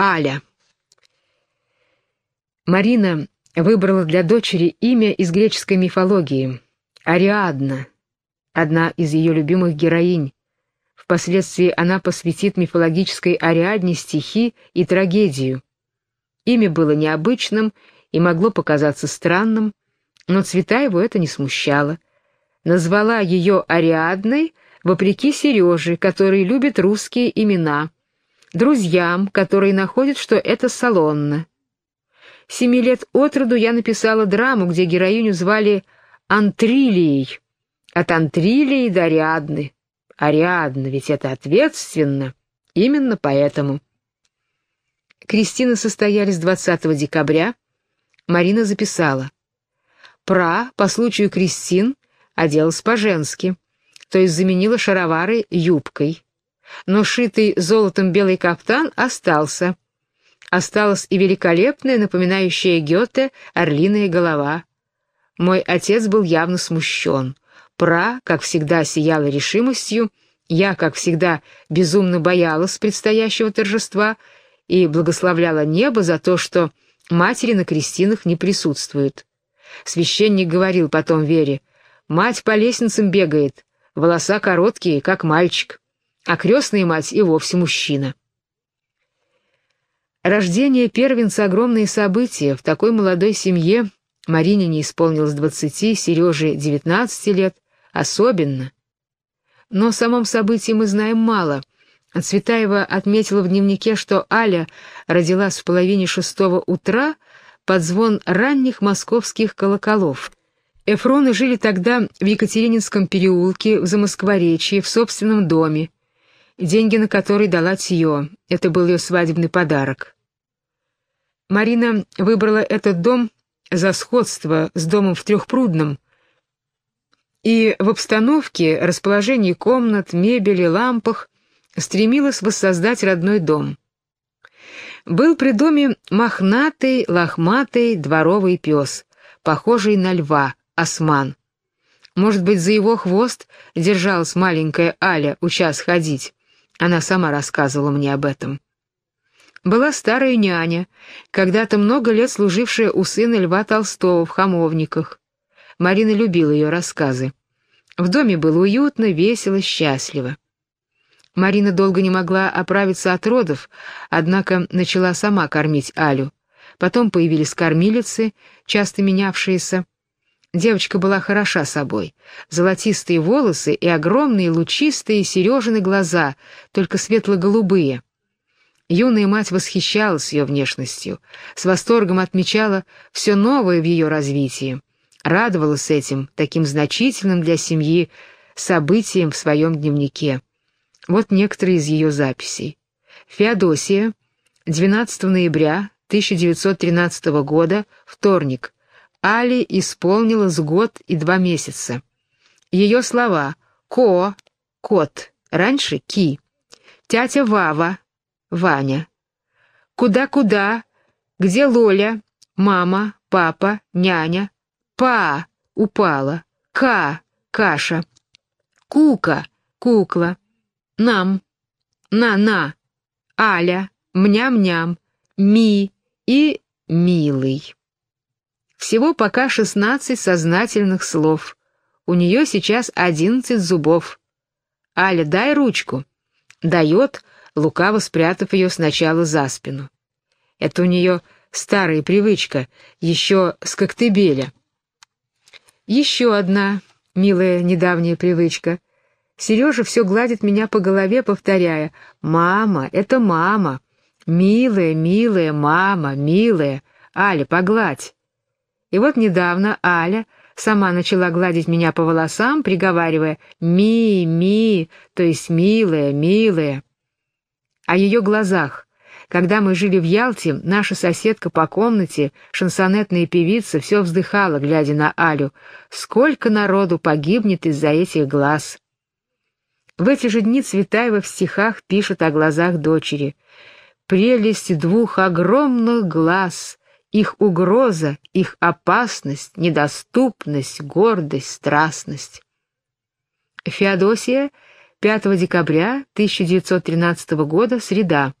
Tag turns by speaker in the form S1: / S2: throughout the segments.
S1: Аля. Марина выбрала для дочери имя из греческой мифологии — Ариадна, одна из ее любимых героинь. Впоследствии она посвятит мифологической Ариадне стихи и трагедию. Имя было необычным и могло показаться странным, но Цветаеву это не смущало. Назвала ее Ариадной вопреки Сереже, который любит русские имена, друзьям, которые находят, что это салонно. Семи лет от роду я написала драму, где героиню звали Антрилией, от Антрилии до Ариадны. Ариадна, ведь это ответственно, именно поэтому. Кристины состоялись 20 декабря. Марина записала. Пра по случаю Кристин оделась по-женски, то есть заменила шаровары юбкой. Но шитый золотом белый кафтан остался. Осталась и великолепная, напоминающая Гёте, орлиная голова. Мой отец был явно смущен. Пра, как всегда, сияла решимостью, я, как всегда, безумно боялась предстоящего торжества и благословляла небо за то, что матери на крестинах не присутствуют. Священник говорил потом Вере, «Мать по лестницам бегает, волоса короткие, как мальчик, а крестная мать и вовсе мужчина». Рождение первенца — огромные события. В такой молодой семье Марине не исполнилось двадцати, Сереже — девятнадцати лет. Особенно. Но о самом событии мы знаем мало — Цветаева отметила в дневнике, что Аля родилась в половине шестого утра под звон ранних московских колоколов. Эфроны жили тогда в Екатерининском переулке в Замоскворечье, в собственном доме, деньги на который дала Тьё. Это был ее свадебный подарок. Марина выбрала этот дом за сходство с домом в Трехпрудном, и в обстановке, расположении комнат, мебели, лампах стремилась воссоздать родной дом. Был при доме мохнатый, лохматый дворовый пес, похожий на льва, осман. Может быть, за его хвост держалась маленькая Аля, учас ходить. Она сама рассказывала мне об этом. Была старая няня, когда-то много лет служившая у сына Льва Толстого в Хамовниках. Марина любила ее рассказы. В доме было уютно, весело, счастливо. Марина долго не могла оправиться от родов, однако начала сама кормить Алю. Потом появились кормилицы, часто менявшиеся. Девочка была хороша собой. Золотистые волосы и огромные лучистые Сережины глаза, только светло-голубые. Юная мать восхищалась ее внешностью, с восторгом отмечала все новое в ее развитии, радовалась этим, таким значительным для семьи, событием в своем дневнике. Вот некоторые из ее записей. Феодосия, 12 ноября 1913 года, вторник. Али исполнилось год и два месяца. Ее слова «ко», «кот», раньше «ки», «тятя Вава», «Ваня», «куда-куда», «где Лоля», «мама», «папа», «няня», «па», «упала», «ка», «каша», «кука», «кукла», нам, на-на, Аля, мням-ням, ми и милый. Всего пока шестнадцать сознательных слов. У нее сейчас одиннадцать зубов. Аля, дай ручку. Дает, лукаво спрятав ее сначала за спину. Это у нее старая привычка, еще с коктебеля. Еще одна милая недавняя привычка — Сережа все гладит меня по голове, повторяя «Мама, это мама! Милая, милая мама, милая! Аля, погладь!» И вот недавно Аля сама начала гладить меня по волосам, приговаривая «Ми, ми», то есть «милая, милая». О ее глазах. Когда мы жили в Ялте, наша соседка по комнате, шансонетная певица, все вздыхала, глядя на Алю. Сколько народу погибнет из-за этих глаз! В эти же дни Цветаева в стихах пишет о глазах дочери. «Прелесть двух огромных глаз, их угроза, их опасность, недоступность, гордость, страстность». Феодосия, 5 декабря 1913 года, среда.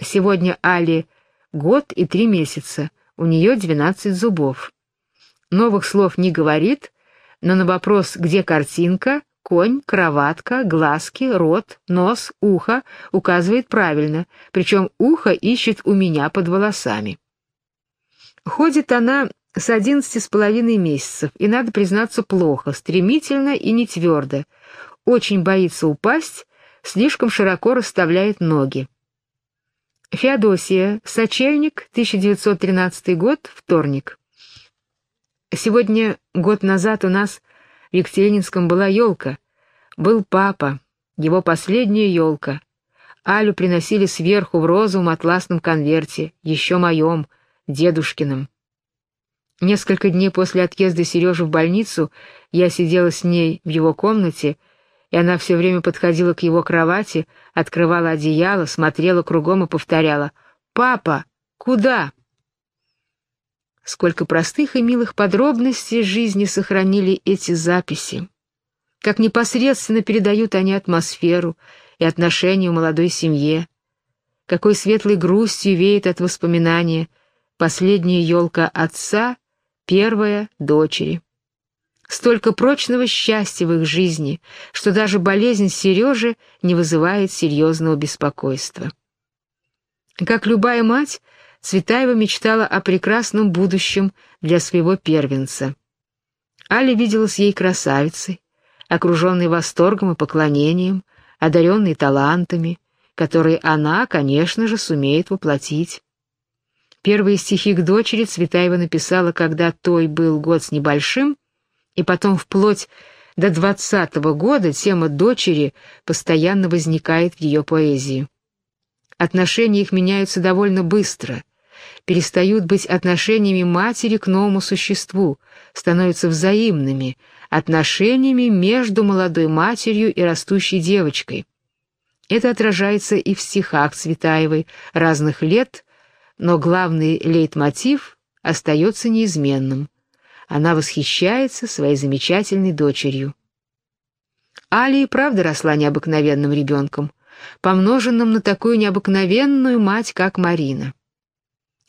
S1: Сегодня Али год и три месяца, у нее двенадцать зубов. Новых слов не говорит, но на вопрос «где картинка?» конь, кроватка, глазки, рот, нос, ухо указывает правильно, причем ухо ищет у меня под волосами. Ходит она с одиннадцати с половиной месяцев, и, надо признаться, плохо, стремительно и не твердо. Очень боится упасть, слишком широко расставляет ноги. Феодосия, Сочельник, 1913 год, вторник. Сегодня, год назад, у нас в Екатерининском была елка. Был папа, его последняя елка. Алю приносили сверху в розовом атласном конверте, еще моем, дедушкином. Несколько дней после отъезда Сережи в больницу я сидела с ней в его комнате, и она все время подходила к его кровати, открывала одеяло, смотрела кругом и повторяла «Папа, куда?» Сколько простых и милых подробностей жизни сохранили эти записи. Как непосредственно передают они атмосферу и отношения в молодой семье. Какой светлой грустью веет от воспоминания последняя елка отца, первая дочери. Столько прочного счастья в их жизни, что даже болезнь Сережи не вызывает серьезного беспокойства. Как любая мать, Цветаева мечтала о прекрасном будущем для своего первенца. Аля виделась ей красавицей, окруженной восторгом и поклонением, одаренной талантами, которые она, конечно же, сумеет воплотить. Первые стихи к дочери Цветаева написала, когда той был год с небольшим, и потом вплоть до двадцатого года тема дочери постоянно возникает в ее поэзии. Отношения их меняются довольно быстро — перестают быть отношениями матери к новому существу, становятся взаимными, отношениями между молодой матерью и растущей девочкой. Это отражается и в стихах Цветаевой разных лет, но главный лейтмотив остается неизменным. Она восхищается своей замечательной дочерью. Али и правда росла необыкновенным ребенком, помноженным на такую необыкновенную мать, как Марина.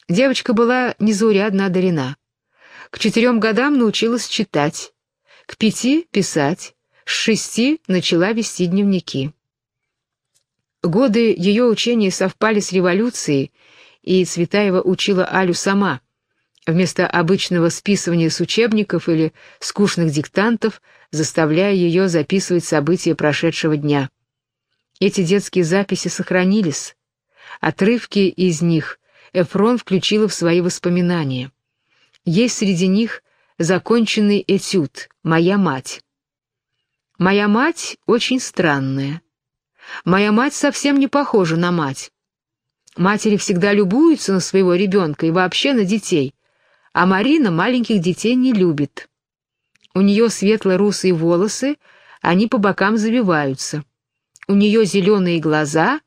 S1: Девочка была незаурядно одарена. К четырем годам научилась читать, к пяти — писать, с шести начала вести дневники. Годы ее учения совпали с революцией, и Цветаева учила Алю сама. Вместо обычного списывания с учебников или скучных диктантов, заставляя ее записывать события прошедшего дня. Эти детские записи сохранились. Отрывки из них Эфрон включила в свои воспоминания. Есть среди них законченный этюд «Моя мать». Моя мать очень странная. Моя мать совсем не похожа на мать. Матери всегда любуются на своего ребенка и вообще на детей, а Марина маленьких детей не любит. У нее светло-русые волосы, они по бокам завиваются. У нее зеленые глаза,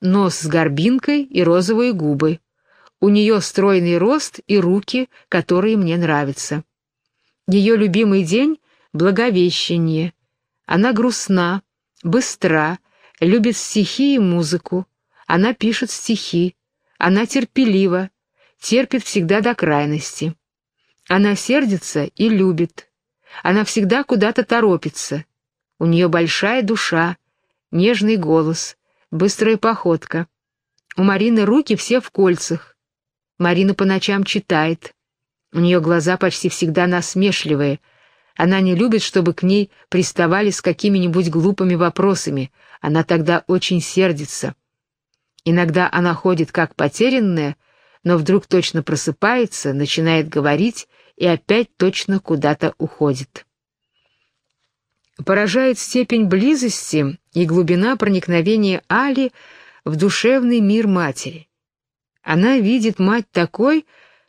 S1: нос с горбинкой и розовые губы. У нее стройный рост и руки, которые мне нравятся. Ее любимый день — Благовещение. Она грустна, быстра, любит стихи и музыку. Она пишет стихи. Она терпелива, терпит всегда до крайности. Она сердится и любит. Она всегда куда-то торопится. У нее большая душа, нежный голос, быстрая походка. У Марины руки все в кольцах. Марина по ночам читает. У нее глаза почти всегда насмешливые. Она не любит, чтобы к ней приставали с какими-нибудь глупыми вопросами. Она тогда очень сердится. Иногда она ходит как потерянная, но вдруг точно просыпается, начинает говорить и опять точно куда-то уходит. Поражает степень близости и глубина проникновения Али в душевный мир матери. Она видит мать такой,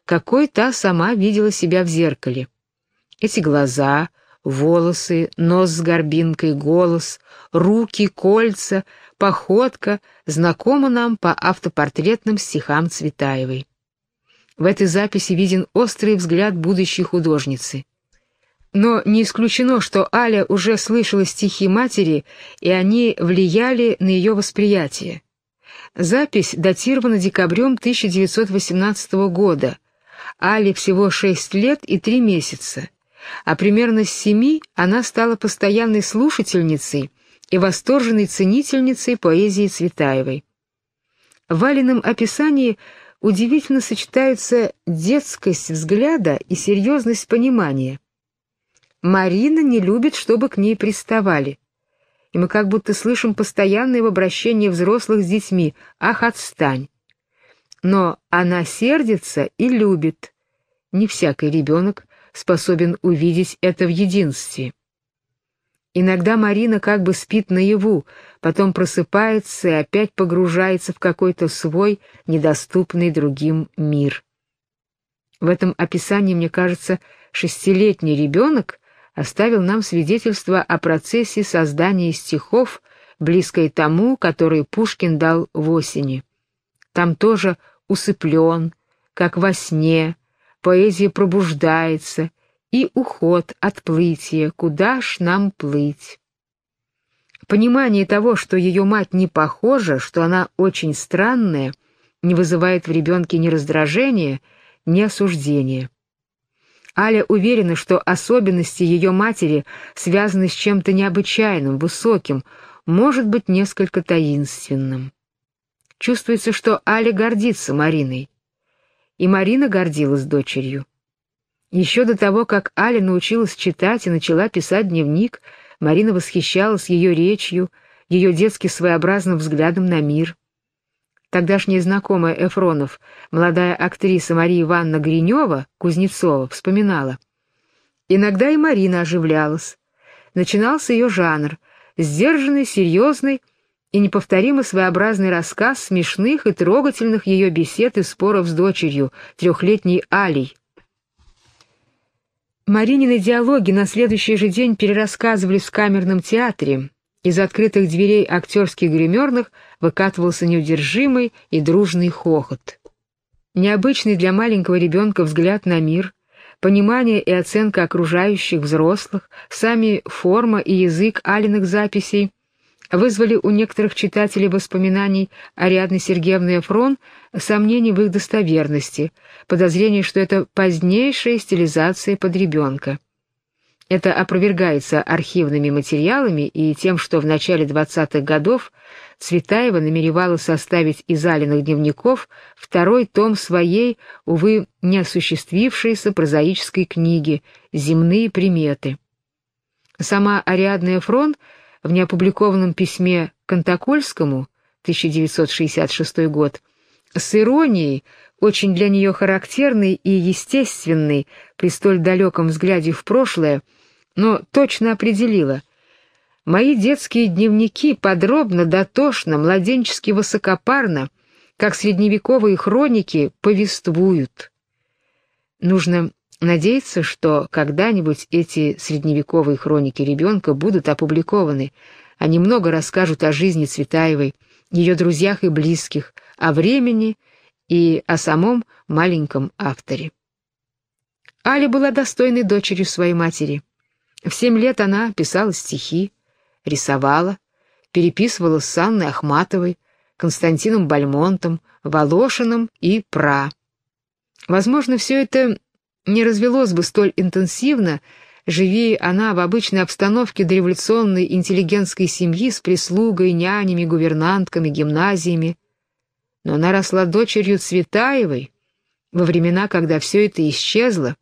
S1: какой та сама видела себя в зеркале. Эти глаза, волосы, нос с горбинкой, голос, руки, кольца, походка знакома нам по автопортретным стихам Цветаевой. В этой записи виден острый взгляд будущей художницы. Но не исключено, что Аля уже слышала стихи матери, и они влияли на ее восприятие. Запись датирована декабрем 1918 года. Але всего 6 лет и 3 месяца, а примерно с 7 она стала постоянной слушательницей и восторженной ценительницей поэзии Цветаевой. В Валином описании удивительно сочетаются детскость взгляда и серьезность понимания. Марина не любит, чтобы к ней приставали и мы как будто слышим постоянное обращение взрослых с детьми «Ах, отстань!». Но она сердится и любит. Не всякий ребенок способен увидеть это в единстве. Иногда Марина как бы спит наяву, потом просыпается и опять погружается в какой-то свой, недоступный другим мир. В этом описании, мне кажется, шестилетний ребенок оставил нам свидетельство о процессе создания стихов, близкой тому, который Пушкин дал в осени. Там тоже усыплен, как во сне, поэзия пробуждается, и уход, отплытие, куда ж нам плыть. Понимание того, что ее мать не похожа, что она очень странная, не вызывает в ребенке ни раздражения, ни осуждения. Аля уверена, что особенности ее матери связаны с чем-то необычайным, высоким, может быть, несколько таинственным. Чувствуется, что Аля гордится Мариной. И Марина гордилась дочерью. Еще до того, как Аля научилась читать и начала писать дневник, Марина восхищалась ее речью, ее детски своеобразным взглядом на мир. Тогдашняя знакомая Эфронов, молодая актриса Мария Ивановна Гринева, Кузнецова, вспоминала. Иногда и Марина оживлялась. Начинался ее жанр — сдержанный, серьезный и неповторимо своеобразный рассказ смешных и трогательных ее бесед и споров с дочерью, трехлетней Алей. Маринины диалоги на следующий же день перерассказывались в камерном театре, из открытых дверей актерских гримерных выкатывался неудержимый и дружный хохот. Необычный для маленького ребенка взгляд на мир, понимание и оценка окружающих взрослых, сами форма и язык алиных записей вызвали у некоторых читателей воспоминаний Ариадны Сергеевны Эфрон сомнений в их достоверности, подозрение, что это позднейшая стилизация под ребенка. Это опровергается архивными материалами и тем, что в начале 20-х годов Цветаева намеревалась составить из Алиных дневников второй том своей, увы, не осуществившейся прозаической книги «Земные приметы». Сама Ариадна Фрон в неопубликованном письме Контокольскому 1966 год с иронией, очень для нее характерной и естественной при столь далеком взгляде в прошлое, но точно определила. Мои детские дневники подробно, дотошно, младенчески высокопарно, как средневековые хроники, повествуют. Нужно надеяться, что когда-нибудь эти средневековые хроники ребенка будут опубликованы. Они много расскажут о жизни Цветаевой, ее друзьях и близких, о времени и о самом маленьком авторе. Аля была достойной дочерью своей матери. В семь лет она писала стихи, рисовала, переписывала с Анной Ахматовой, Константином Бальмонтом, Волошиным и Пра. Возможно, все это не развелось бы столь интенсивно, живи она в обычной обстановке дореволюционной интеллигентской семьи с прислугой, нянями, гувернантками, гимназиями. Но она росла дочерью Цветаевой во времена, когда все это исчезло.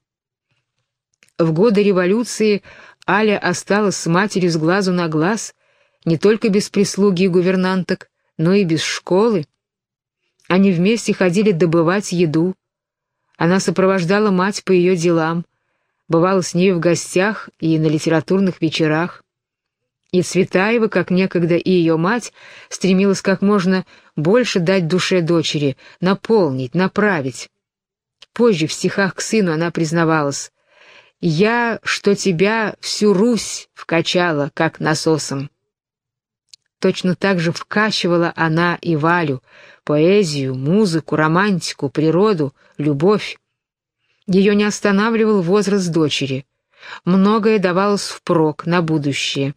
S1: В годы революции Аля осталась с матерью с глазу на глаз, не только без прислуги и гувернанток, но и без школы. Они вместе ходили добывать еду. Она сопровождала мать по ее делам, бывала с ней в гостях и на литературных вечерах. И Цветаева, как некогда и ее мать, стремилась как можно больше дать душе дочери, наполнить, направить. Позже в стихах к сыну она признавалась я, что тебя всю Русь вкачала, как насосом. Точно так же вкачивала она и Валю, поэзию, музыку, романтику, природу, любовь. Ее не останавливал возраст дочери. Многое давалось впрок на будущее.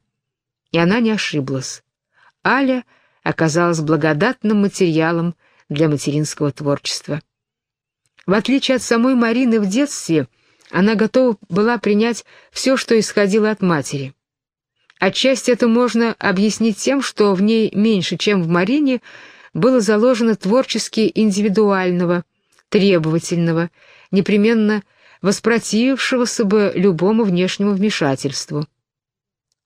S1: И она не ошиблась. Аля оказалась благодатным материалом для материнского творчества. В отличие от самой Марины в детстве, она готова была принять все, что исходило от матери. Отчасти это можно объяснить тем, что в ней меньше, чем в Марине, было заложено творчески индивидуального, требовательного, непременно воспротивившегося бы любому внешнему вмешательству.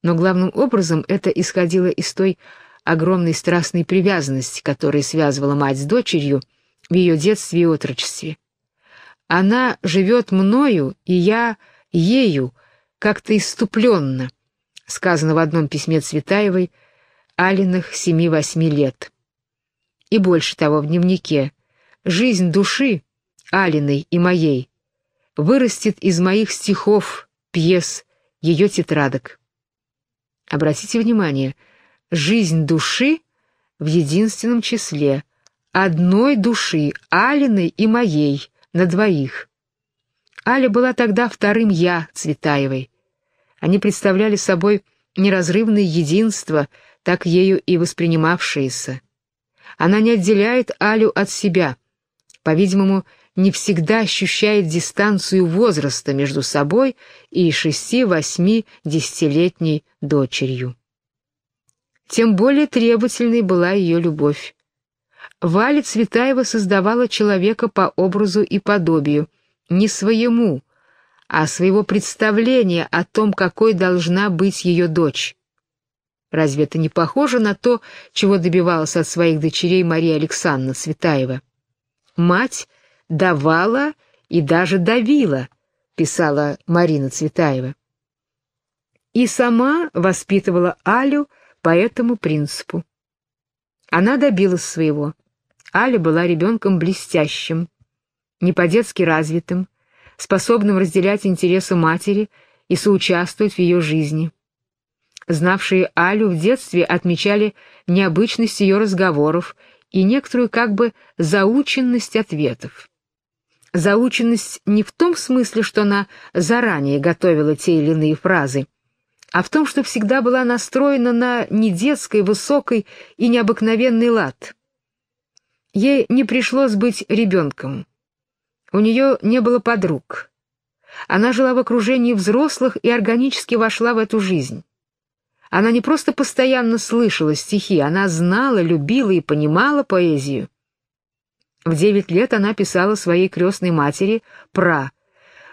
S1: Но главным образом это исходило из той огромной страстной привязанности, которая связывала мать с дочерью в ее детстве и отрочестве. Она живет мною, и я ею, как-то иступленно, сказано в одном письме Цветаевой, Алиных семи-восьми лет. И больше того в дневнике. Жизнь души, Алиной и моей, вырастет из моих стихов, пьес, ее тетрадок. Обратите внимание, жизнь души в единственном числе, одной души, Алиной и моей, на двоих. Аля была тогда вторым «я» Цветаевой. Они представляли собой неразрывное единство, так ею и воспринимавшееся. Она не отделяет Алю от себя, по-видимому, не всегда ощущает дистанцию возраста между собой и шести, восьми, десятилетней дочерью. Тем более требовательной была ее любовь. Валя Цветаева создавала человека по образу и подобию, не своему, а своего представления о том, какой должна быть ее дочь. Разве это не похоже на то, чего добивалась от своих дочерей Мария Александровна Цветаева? Мать давала и даже давила, писала Марина Цветаева. И сама воспитывала Алю по этому принципу. Она добилась своего. Аля была ребенком блестящим, не по-детски развитым, способным разделять интересы матери и соучаствовать в ее жизни. Знавшие Алю в детстве отмечали необычность ее разговоров и некоторую как бы заученность ответов. Заученность не в том смысле, что она заранее готовила те или иные фразы, а в том, что всегда была настроена на недетской, высокой и необыкновенный лад. Ей не пришлось быть ребенком. У нее не было подруг. Она жила в окружении взрослых и органически вошла в эту жизнь. Она не просто постоянно слышала стихи, она знала, любила и понимала поэзию. В девять лет она писала своей крестной матери про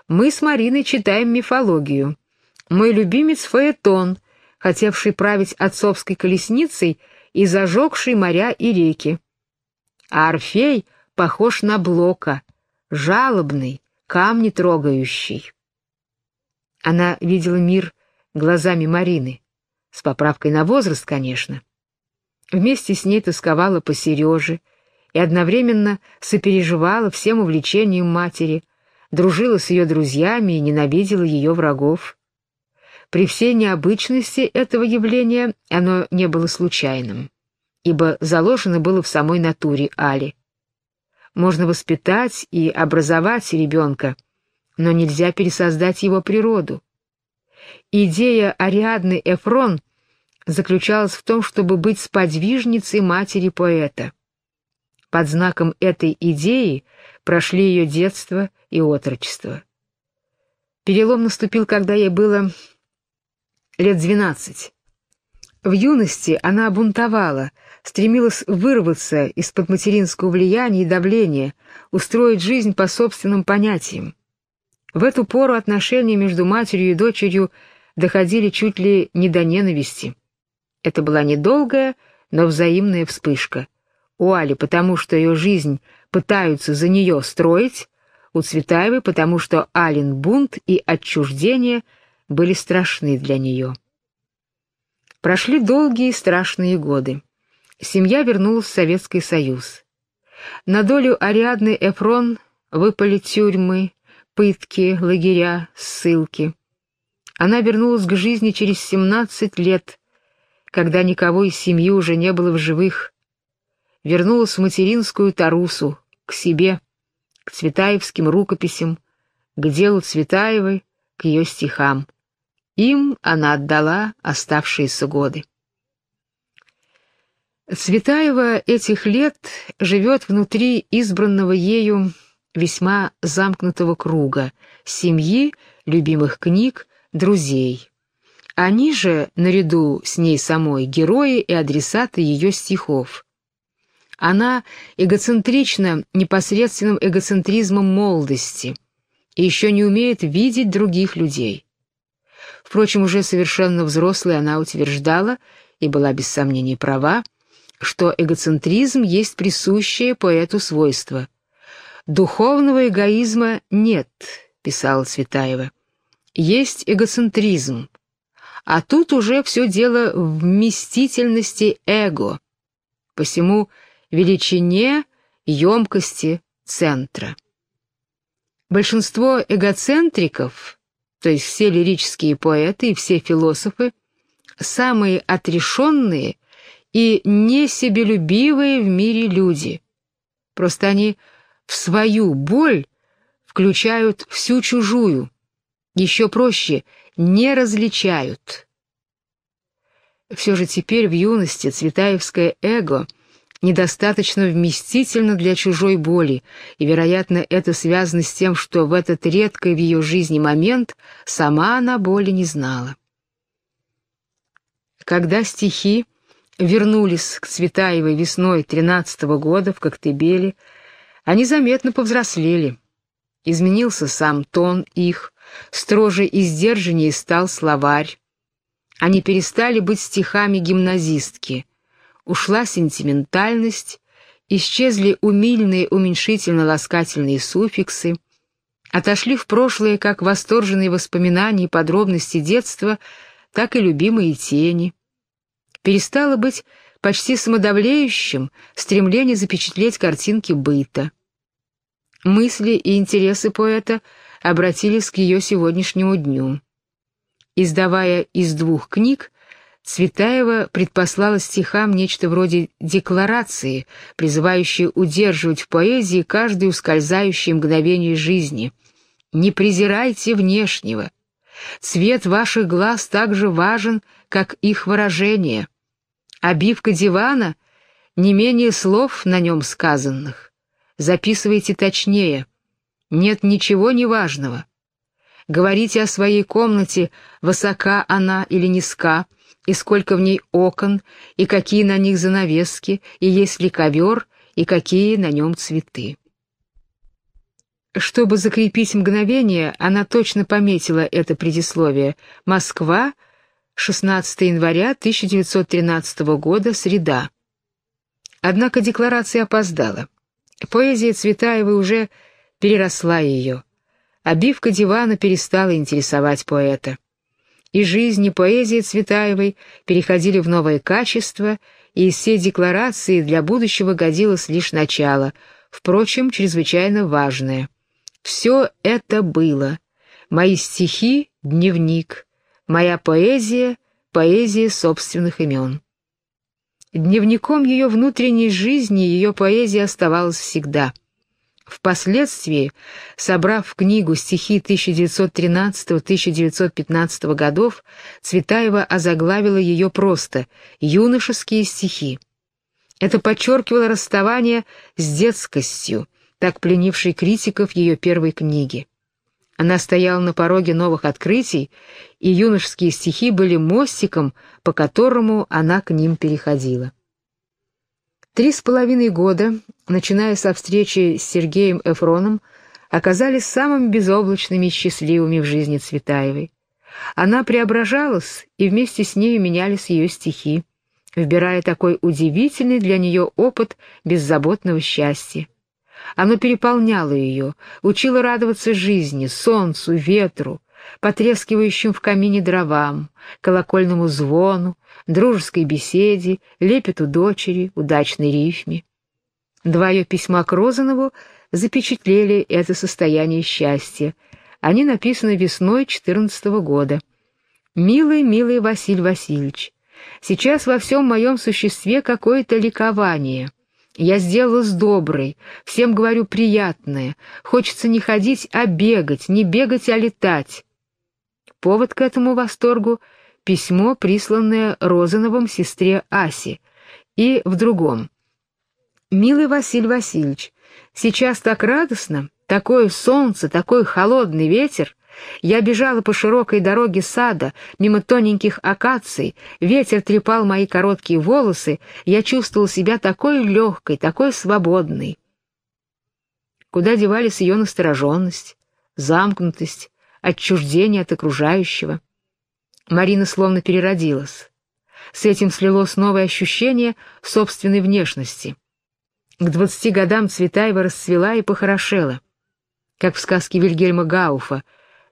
S1: «Мы с Мариной читаем мифологию. Мой любимец Фаэтон, хотевший править отцовской колесницей и зажегший моря и реки. А Орфей похож на Блока, жалобный, камни трогающий». Она видела мир глазами Марины, с поправкой на возраст, конечно. Вместе с ней тосковала по Сереже, и одновременно сопереживала всем увлечениям матери, дружила с ее друзьями и ненавидела ее врагов. При всей необычности этого явления оно не было случайным, ибо заложено было в самой натуре Али. Можно воспитать и образовать ребенка, но нельзя пересоздать его природу. Идея Ариадны Эфрон заключалась в том, чтобы быть сподвижницей матери поэта. Под знаком этой идеи прошли ее детство и отрочество. Перелом наступил, когда ей было лет двенадцать. В юности она бунтовала, стремилась вырваться из-под материнского влияния и давления, устроить жизнь по собственным понятиям. В эту пору отношения между матерью и дочерью доходили чуть ли не до ненависти. Это была недолгая, но взаимная вспышка. У Али потому, что ее жизнь пытаются за нее строить, у Цветаевой потому, что Алин бунт и отчуждение были страшны для нее. Прошли долгие страшные годы. Семья вернулась в Советский Союз. На долю Ариадны Эфрон выпали тюрьмы, пытки, лагеря, ссылки. Она вернулась к жизни через 17 лет, когда никого из семьи уже не было в живых, вернулась в материнскую Тарусу, к себе, к цветаевским рукописям, к делу Цветаевой, к ее стихам. Им она отдала оставшиеся годы. Цветаева этих лет живет внутри избранного ею весьма замкнутого круга — семьи, любимых книг, друзей. Они же, наряду с ней самой, герои и адресаты ее стихов. Она эгоцентрична непосредственным эгоцентризмом молодости и еще не умеет видеть других людей. Впрочем, уже совершенно взрослой она утверждала, и была без сомнений права, что эгоцентризм есть присущее поэту свойство. «Духовного эгоизма нет», — писала Цветаева. «Есть эгоцентризм, а тут уже все дело в вместительности эго, посему величине, емкости центра». Большинство эгоцентриков, то есть все лирические поэты и все философы, самые отрешенные и несебелюбивые в мире люди. Просто они в свою боль включают всю чужую, еще проще, не различают. Все же теперь в юности цветаевское эго недостаточно вместительно для чужой боли, и, вероятно, это связано с тем, что в этот редкий в ее жизни момент сама она боли не знала. Когда стихи вернулись к Цветаевой весной тринадцатого года в Коктебеле, они заметно повзрослели. Изменился сам тон их, строже и сдержаннее стал словарь. Они перестали быть стихами гимназистки. Ушла сентиментальность, исчезли умильные уменьшительно-ласкательные суффиксы, отошли в прошлое как восторженные воспоминания и подробности детства, так и любимые тени перестало быть почти самодавлеющим стремление запечатлеть картинки быта. Мысли и интересы поэта обратились к ее сегодняшнему дню. Издавая из двух книг, Цветаева предпослала стихам нечто вроде декларации, призывающей удерживать в поэзии каждое ускользающее мгновение жизни. «Не презирайте внешнего. Цвет ваших глаз так же важен, как их выражение. Обивка дивана — не менее слов на нем сказанных. Записывайте точнее. Нет ничего неважного. Говорите о своей комнате, высока она или низка, и сколько в ней окон, и какие на них занавески, и есть ли ковер, и какие на нем цветы. Чтобы закрепить мгновение, она точно пометила это предисловие. Москва, 16 января 1913 года, среда. Однако декларация опоздала. Поэзия Цветаевой уже переросла ее. Обивка дивана перестала интересовать поэта. И жизнь, и поэзия Цветаевой переходили в новое качество, и из всей декларации для будущего годилось лишь начало, впрочем, чрезвычайно важное. Все это было. Мои стихи — дневник, Моя поэзия — поэзия собственных имен. Дневником ее внутренней жизни ее поэзия оставалась всегда. Впоследствии, собрав в книгу стихи 1913-1915 годов, Цветаева озаглавила ее просто «Юношеские стихи». Это подчеркивало расставание с детскостью, так пленившей критиков ее первой книги. Она стояла на пороге новых открытий, и юношеские стихи были мостиком, по которому она к ним переходила. Три с половиной года, начиная со встречи с Сергеем Эфроном, оказались самыми безоблачными и счастливыми в жизни Цветаевой. Она преображалась, и вместе с нею менялись ее стихи, вбирая такой удивительный для нее опыт беззаботного счастья. Оно переполняло ее, учило радоваться жизни, солнцу, ветру, потрескивающим в камине дровам, колокольному звону, дружеской беседе, лепету дочери, удачной рифме. Два ее письма к Розанову запечатлели это состояние счастья. Они написаны весной 14 -го года. «Милый, милый Василий Васильевич, сейчас во всем моем существе какое-то ликование». Я сделалась доброй, всем говорю приятное. Хочется не ходить, а бегать, не бегать, а летать. Повод к этому восторгу — письмо, присланное Розановым сестре Асе, и в другом. «Милый Василий Васильевич, сейчас так радостно, такое солнце, такой холодный ветер. Я бежала по широкой дороге сада, мимо тоненьких акаций, ветер трепал мои короткие волосы, я чувствовал себя такой легкой, такой свободной. Куда девались ее настороженность, замкнутость, отчуждение от окружающего? Марина словно переродилась. С этим слилось новое ощущение собственной внешности. К двадцати годам Цветаева расцвела и похорошела. Как в сказке Вильгельма Гауфа,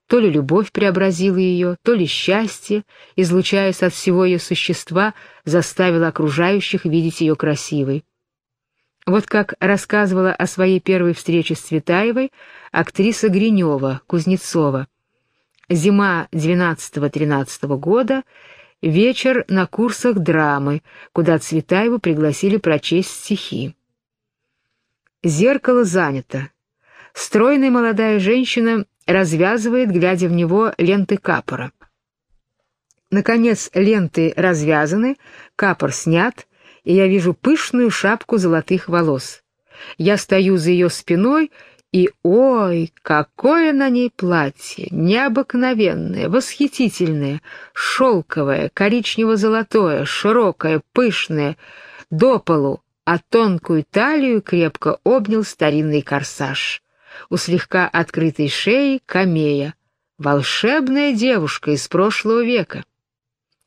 S1: то ли любовь преобразила ее, то ли счастье, излучаясь от всего ее существа, заставило окружающих видеть ее красивой. Вот как рассказывала о своей первой встрече с Цветаевой актриса Гринева, Кузнецова. Зима 12-13 года, вечер на курсах драмы, куда Цветаеву пригласили прочесть стихи. Зеркало занято. Стройная молодая женщина развязывает, глядя в него, ленты капора. Наконец ленты развязаны, капор снят — и я вижу пышную шапку золотых волос. Я стою за ее спиной, и, ой, какое на ней платье! Необыкновенное, восхитительное, шелковое, коричнево-золотое, широкое, пышное, до полу, а тонкую талию крепко обнял старинный корсаж. У слегка открытой шеи камея. Волшебная девушка из прошлого века.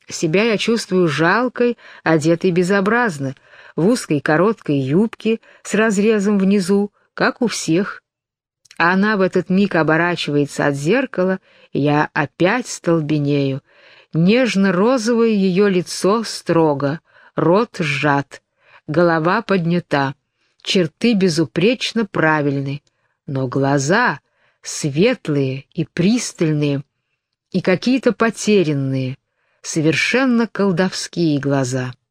S1: Себя я чувствую жалкой, одетой безобразно, в узкой короткой юбке с разрезом внизу, как у всех. Она в этот миг оборачивается от зеркала, я опять столбенею. Нежно-розовое ее лицо строго, рот сжат, голова поднята, черты безупречно правильны, но глаза светлые и пристальные, и какие-то потерянные — совершенно колдовские глаза —